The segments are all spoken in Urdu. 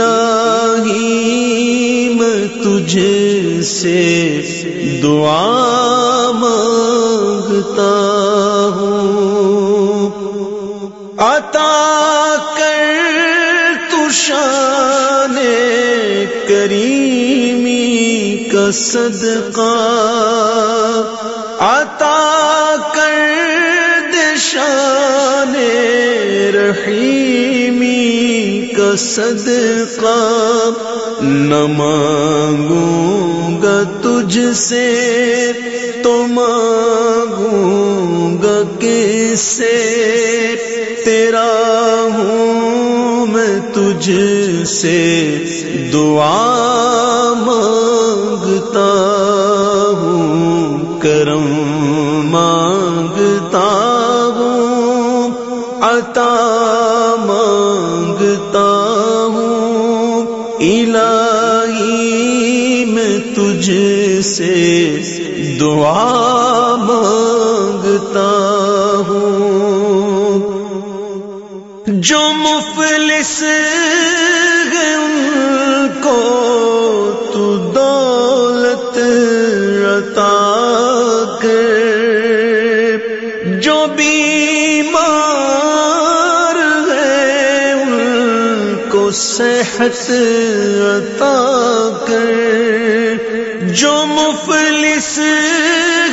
الہی میں تجھ سے دعا مانگتا ہوں۔ عطا کر تو شان کریمی کا صدقہ۔ عطا کا صدقہ نہ مانگوں گا تجھ سے، تو مانگوں گا کس سے؟ تیرا ہوں میں تجھ سے، دعا مانگتا ہوں، کرم مانگتا ہوں، عطا مانگتا ہوں میں تجھ سے دعا مانگتا ہوں۔ جو مفلس کو تو دولت کر جو بیمار کو صحت جو مفلس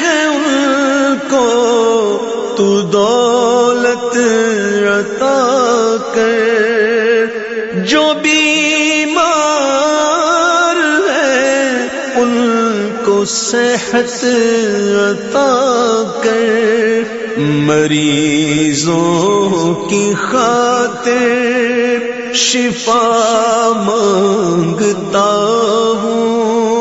ہے ان کو تو دولت عطا کر۔ جو بیمار ہے ان کو صحت عطا کر۔ مریضوں کی خاطر شفا مانگتا ہوں۔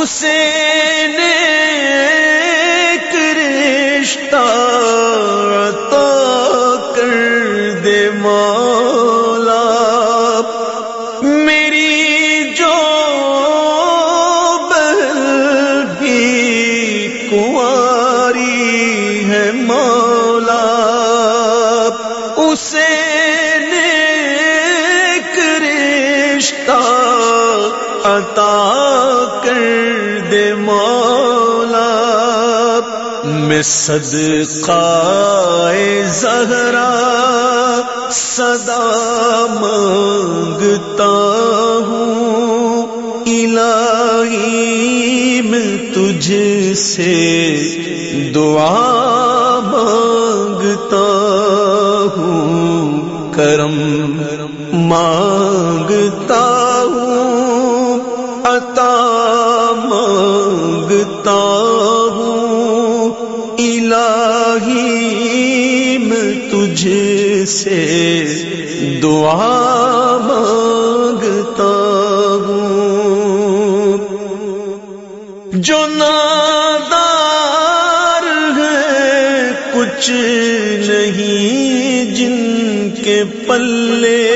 اسے نیک رشتہ کر دے مولا۔ میری جو بھی کنواری صدقہ زہرا صدا مانگتا ہوں، الہی میں تجھ سے دعا مانگتا ہوں، کرم مانگتا ہوں، عطا مانگتا ہوں الہی میں تجھ سے دعا مانگتا ہوں۔ جو نادار ہے کچھ نہیں جن کے پلے،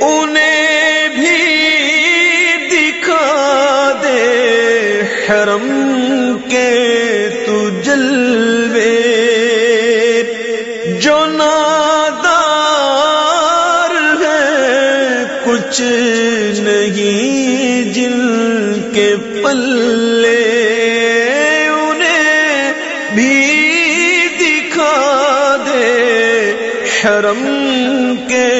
انہیں بھی دکھا دے حرم کے جلوے جو نادار ہے، کچھ نہیں جن کے پلے انہیں بھی دکھا دے۔ حرم کے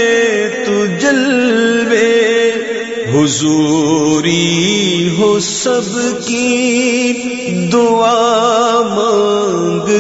تو جلوے، حضوری ہو سب کی دعا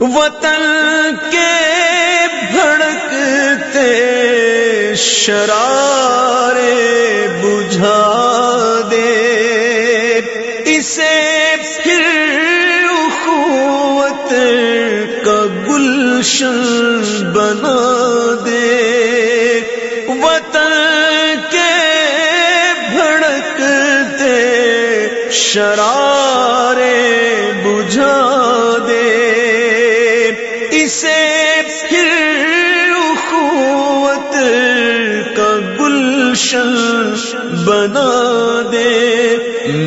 وطن کے بھڑکتے شرارے بجھا دے۔ اسے پھر اخوت کا گلشن بنا دے۔ وطن کے بھڑکتے شرارے گلشن بنا دے۔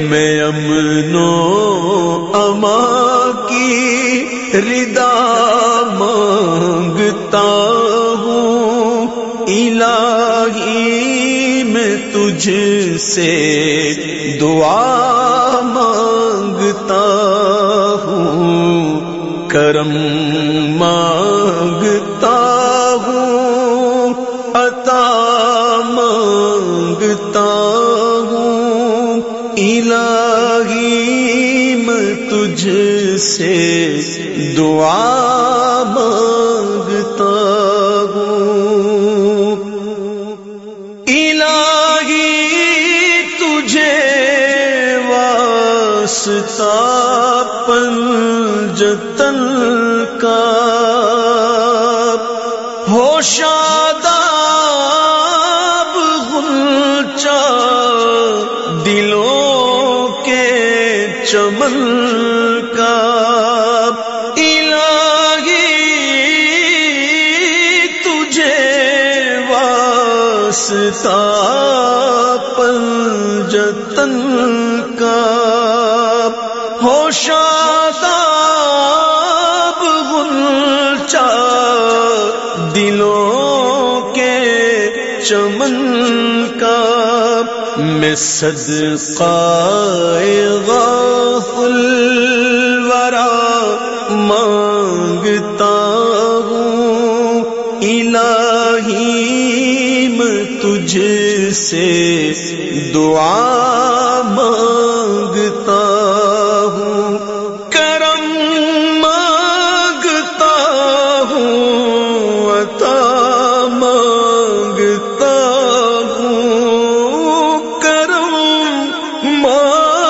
میں امنو اما کی ردا مانگتا ہوں۔ الہی میں تجھ سے دعا مانگتا ہوں۔ کرم مانگتا میں تجھ سے دعا مانگتا ہوں۔ الہی تجھے واسطہ پنجتن کا ہو چمن واسطہ پنجتن کا ہو شاداب دلوں کے چمن کا میں صدقہ غافل ورا مانگتا ہوں الہی میں تجھ سے دعا مانگتا ہوں، کرم مانگتا ہوں، عطا مانگتا ہوں، کرم مانگتا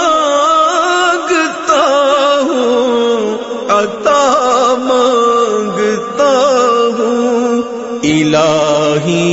ہوں، عطا مانگتا ہوں، الہی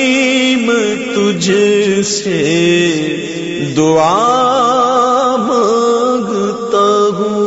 میں تجھ سے دعا مانگتا ہوں۔